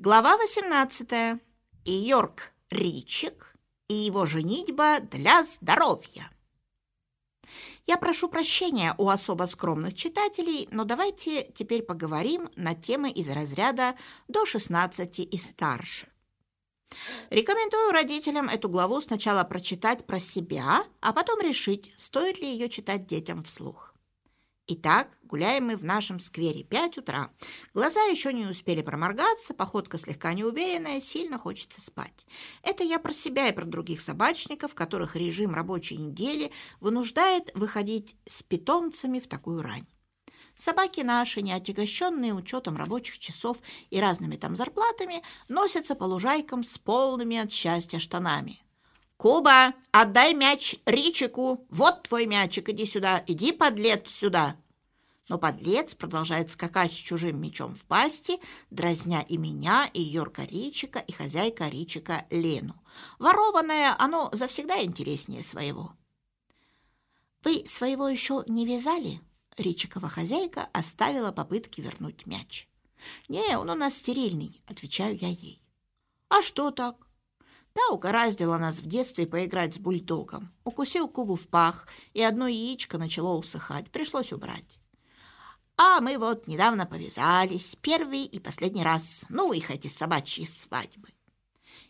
Глава 18. Йорк Ричик и его женитьба для здоровья. Я прошу прощения у особо скромных читателей, но давайте теперь поговорим на темы из разряда до 16 и старше. Рекомендую родителям эту главу сначала прочитать про себя, а потом решить, стоит ли ее читать детям вслух. Итак, гуляем мы в нашем сквере. Пять утра. Глаза еще не успели проморгаться, походка слегка неуверенная, сильно хочется спать. Это я про себя и про других собачников, которых режим рабочей недели вынуждает выходить с питомцами в такую рань. Собаки наши, не отягощенные учетом рабочих часов и разными там зарплатами, носятся по лужайкам с полными от счастья штанами. «Куба, отдай мяч Ричику! Вот твой мячик, иди сюда! Иди, подлец, сюда!» Но подлец продолжает скакать с чужим мячом в пасти, дразня и меня, и Йорка Ричика, и хозяйка Ричика Лену. Ворованное оно завсегда интереснее своего. «Вы своего еще не вязали?» Ричикова хозяйка оставила попытки вернуть мяч. «Не, он у нас стерильный», — отвечаю я ей. «А что так? Да, угораздило нас в детстве поиграть с бульдогом. Укусил Кубу в пах, и одно яичко начало усыхать. Пришлось убрать. А мы вот недавно повязались, первый и последний раз. Ну, их эти собачьи свадьбы.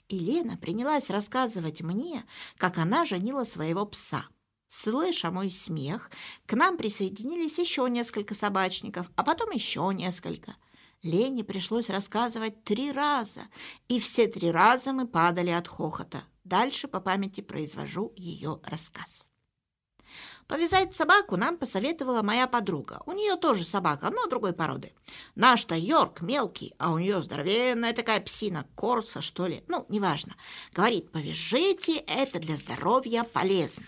И Лена принялась рассказывать мне, как она женила своего пса. Слыша мой смех, к нам присоединились еще несколько собачников, а потом еще несколько – Лене пришлось рассказывать три раза, и все три раза мы падали от хохота. Дальше по памяти произвожу ее рассказ. Повязать собаку нам посоветовала моя подруга. У нее тоже собака, но другой породы. Наш-то Йорк мелкий, а у нее здоровенная такая псина, корса, что ли. Ну, неважно. Говорит, повяжите, это для здоровья полезно.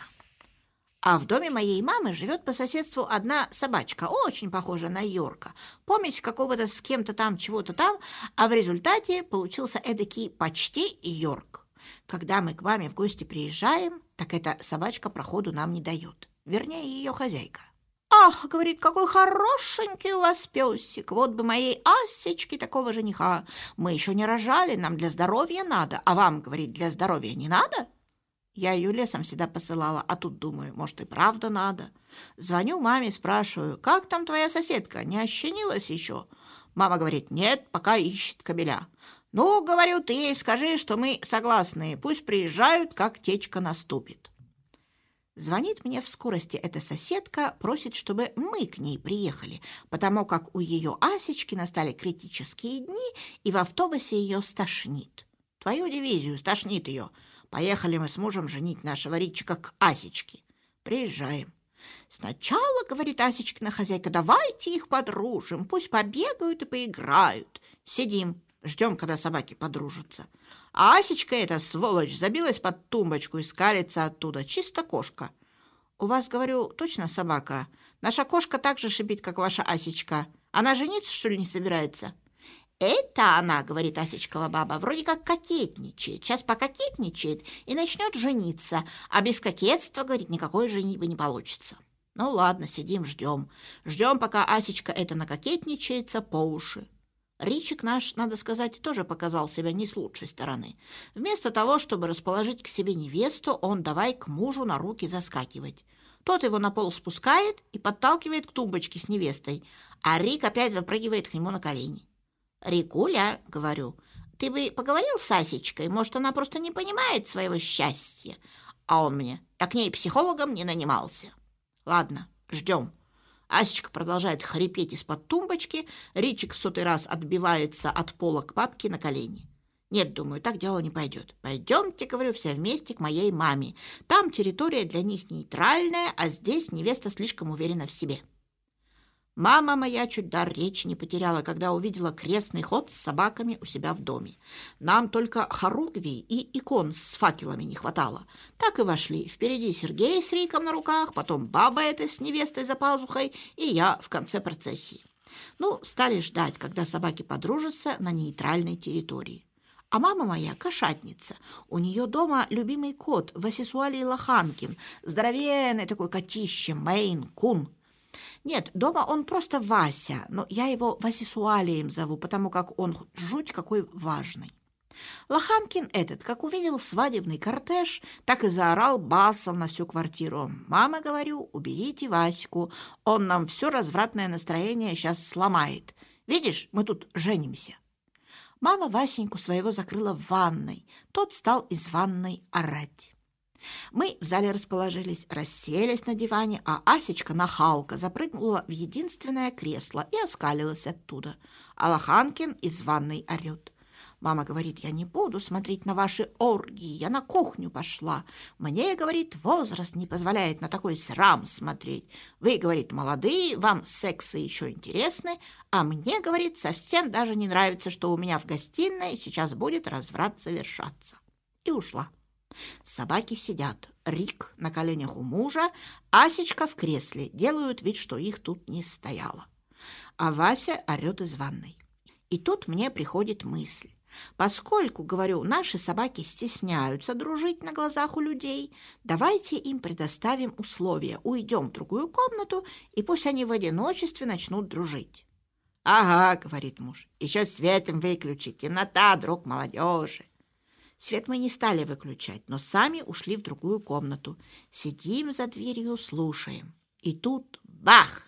А в доме моей мамы живет по соседству одна собачка, очень похожая на Йорка. Помесь какого-то с кем-то там, чего-то там, а в результате получился эдакий почти Йорк. Когда мы к маме в гости приезжаем, так эта собачка проходу нам не дает. Вернее, ее хозяйка. «Ах, — говорит, — какой хорошенький у вас песик! Вот бы моей Асечке такого жениха! Мы еще не рожали, нам для здоровья надо, а вам, — говорит, — для здоровья не надо?» Я ее лесом всегда посылала, а тут думаю, может, и правда надо. Звоню маме, спрашиваю, как там твоя соседка, не ощенилась еще? Мама говорит, нет, пока ищет кабеля. Ну, говорю, ты ей скажи, что мы согласны, пусть приезжают, как течка наступит. Звонит мне в скорости эта соседка, просит, чтобы мы к ней приехали, потому как у ее Асечки настали критические дни, и в автобусе ее стошнит. Твою дивизию стошнит ее – Поехали мы с мужем женить нашего Ричика к Асечке. Приезжаем. Сначала, говорит Асечкина хозяйка, давайте их подружим, пусть побегают и поиграют. Сидим, ждем, когда собаки подружатся. А Асечка эта, сволочь, забилась под тумбочку и скалится оттуда. Чисто кошка. У вас, говорю, точно собака? Наша кошка так же шипит, как ваша Асечка. Она жениться, что ли, не собирается? «Это она, — говорит Асечкова баба, — вроде как кокетничает. Сейчас пококетничает и начнет жениться. А без кокетства, — говорит, — никакой женитьбы не получится». Ну ладно, сидим, ждем. Ждем, пока Асечка это накокетничается по уши. Ричик наш, надо сказать, тоже показал себя не с лучшей стороны. Вместо того, чтобы расположить к себе невесту, он давай к мужу на руки заскакивать. Тот его на пол спускает и подталкивает к тумбочке с невестой, а Рик опять запрыгивает к нему на колени. «Рикуля», — говорю, — «ты бы поговорил с Асечкой? Может, она просто не понимает своего счастья?» А он мне, я к ней психологом не нанимался. «Ладно, ждем». Асечка продолжает хрипеть из-под тумбочки, Ричик в сотый раз отбивается от пола к папке на колени. Нет, думаю, так дело не пойдет. Пойдемте, говорю, все вместе к моей маме. Там территория для них нейтральная, а здесь невеста слишком уверена в себе. Мама моя чуть дар речи не потеряла, когда увидела крестный ход с собаками у себя в доме. Нам только хоругвий и икон с факелами не хватало. Так и вошли. Впереди Сергей с Риком на руках, потом баба эта с невестой за пазухой и я в конце процессии. Ну, стали ждать, когда собаки подружатся на нейтральной территории. А мама моя кошатница. У нее дома любимый кот Васисуалий Лоханкин, здоровенный такой котище, Мейн Кун. Нет, дома он просто Вася, но я его Васисуалием зову, потому как он жуть какой важный. Лоханкин этот, как увидел свадебный кортеж, так и заорал басом на всю квартиру. «Мама, говорю, уберите Ваську, он нам все развратное настроение сейчас сломает. Видишь, мы тут женимся». Мама Васеньку своего закрыла в ванной. Тот стал из ванной орать. Мы в зале расположились, расселись на диване, а Асечка, нахалка, запрыгнула в единственное кресло и оскалилась оттуда. А Лоханкин из ванной орет. Мама говорит, я не буду смотреть на ваши оргии, я на кухню пошла. Мне, говорит, возраст не позволяет на такой срам смотреть. Вы, говорит, молодые, вам сексы еще интересны, а мне, говорит, совсем даже не нравится, что у меня в гостиной сейчас будет разврат совершаться. И ушла. Собаки сидят. Рик на коленях у мужа, Асечка в кресле, делают вид, что их тут не стояло. А Вася орет из ванной. И тут мне приходит мысль. Поскольку, говорю, наши собаки стесняются дружить на глазах у людей, давайте им предоставим условия. Уйдем в другую комнату, и пусть они в одиночестве начнут дружить. «Ага», — говорит муж, — «еще свет им выключить, темнота, друг молодежи». Свет мы не стали выключать, но сами ушли в другую комнату. Сидим за дверью, слушаем. И тут бах!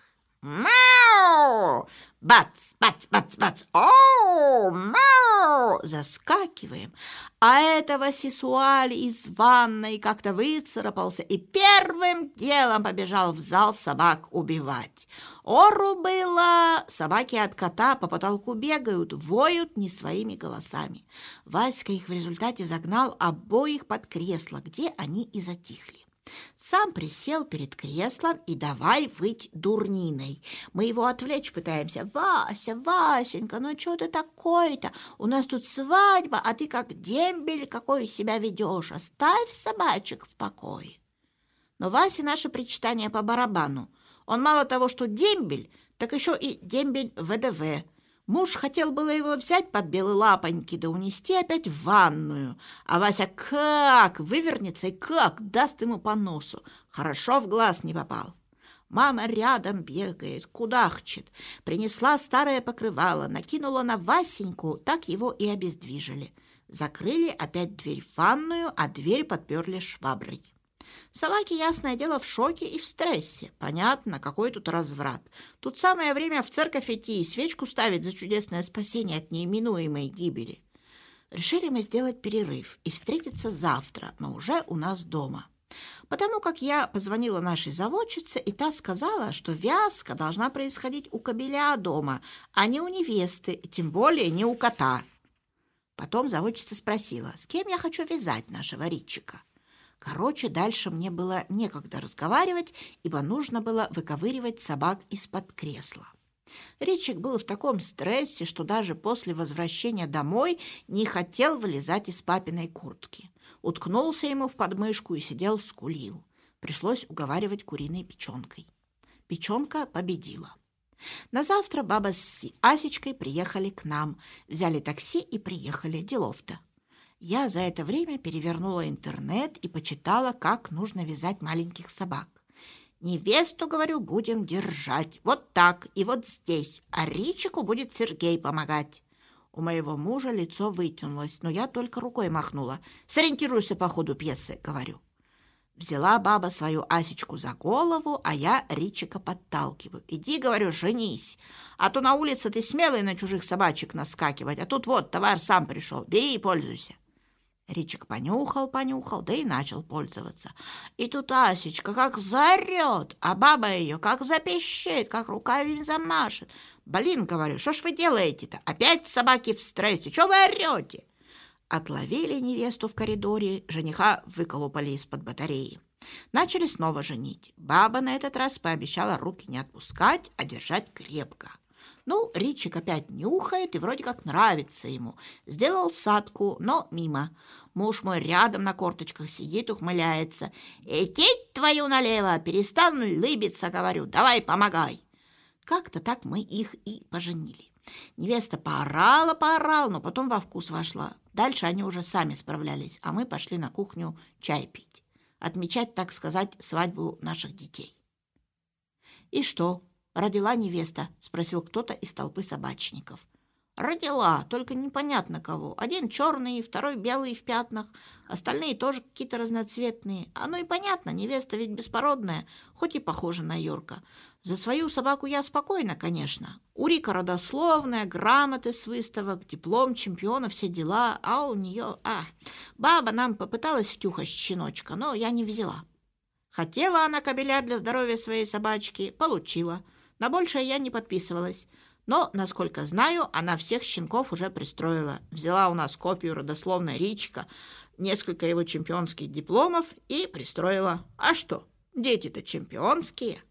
Мяу! Бац, бац, бац, бац! О, мяу! Заскакиваем. А этого сисуаль из ванной как-то выцарапался и первым делом побежал в зал собак убивать. Ору было, собаки от кота по потолку бегают, воют не своими голосами. Васька их в результате загнал обоих под кресло, где они и затихли. Сам присел перед креслом и давай выть дурниной. Мы его отвлечь пытаемся. «Вася, Васенька, ну что ты такой-то? У нас тут свадьба, а ты как дембель какой себя ведешь. Оставь собачек в покое». Но Васе наше причитание по барабану. Он мало того, что дембель, так еще и дембель ВДВ. Муж хотел было его взять под белые лапоньки да унести опять в ванную. А Вася как вывернется и как даст ему по носу. Хорошо в глаз не попал. Мама рядом бегает, кудахчет. Принесла старое покрывало, накинула на Васеньку, так его и обездвижили. Закрыли опять дверь в ванную, а дверь подперли шваброй. Собаки, ясное дело, в шоке и в стрессе. Понятно, какой тут разврат. Тут самое время в церковь идти и свечку ставить за чудесное спасение от неименуемой гибели. Решили мы сделать перерыв и встретиться завтра, но уже у нас дома. Потому как я позвонила нашей заводчице, и та сказала, что вязка должна происходить у кобеля дома, а не у невесты, и тем более не у кота. Потом заводчица спросила, с кем я хочу вязать нашего Ритчика. Короче, дальше мне было некогда разговаривать, ибо нужно было выковыривать собак из-под кресла. Ричик был в таком стрессе, что даже после возвращения домой не хотел вылезать из папиной куртки. Уткнулся ему в подмышку и сидел скулил. Пришлось уговаривать куриной печенкой. Печенка победила. На завтра баба с Асечкой приехали к нам, взяли такси и приехали. Делов-то. Я за это время перевернула интернет и почитала, как нужно вязать маленьких собак. Невесту, говорю, будем держать. Вот так и вот здесь. А Ричику будет Сергей помогать. У моего мужа лицо вытянулось, но я только рукой махнула. Сориентируйся по ходу пьесы, говорю. Взяла баба свою Асечку за голову, а я Ричика подталкиваю. Иди, говорю, женись, а то на улице ты смелый на чужих собачек наскакивать, а тут вот товар сам пришел, бери и пользуйся. Ричик понюхал, понюхал, да и начал пользоваться. И тут Асечка как заорет, а баба ее как запищит, как руками замашет. «Блин, — говорю, — что ж вы делаете-то? Опять собаки в стрессе, что вы орете?» Отловили невесту в коридоре, жениха выколупали из-под батареи. Начали снова женить. Баба на этот раз пообещала руки не отпускать, а держать крепко. Ну, Ричик опять нюхает и вроде как нравится ему. Сделал садку, но мимо. Муж мой рядом на корточках сидит, ухмыляется. «Идти твою налево! Перестану лыбиться, говорю. Давай, помогай!» Как-то так мы их и поженили. Невеста поорала, поорала, но потом во вкус вошла. Дальше они уже сами справлялись, а мы пошли на кухню чай пить. Отмечать, так сказать, свадьбу наших детей. И что? Родила невеста?» — спросил кто-то из толпы собачников. «Родила, только непонятно кого. Один черный, второй белый в пятнах, остальные тоже какие-то разноцветные. Оно и понятно, невеста ведь беспородная, хоть и похожа на Йорка. За свою собаку я спокойна, конечно. У Рика родословная, грамоты с выставок, диплом чемпиона, все дела, а у нее... А, баба нам попыталась втюхать щеночка, но я не взяла. Хотела она кабеля для здоровья своей собачки, получила. На большее я не подписывалась. Но, насколько знаю, она всех щенков уже пристроила. Взяла у нас копию родословной Ричика, несколько его чемпионских дипломов и пристроила. А что, дети-то чемпионские.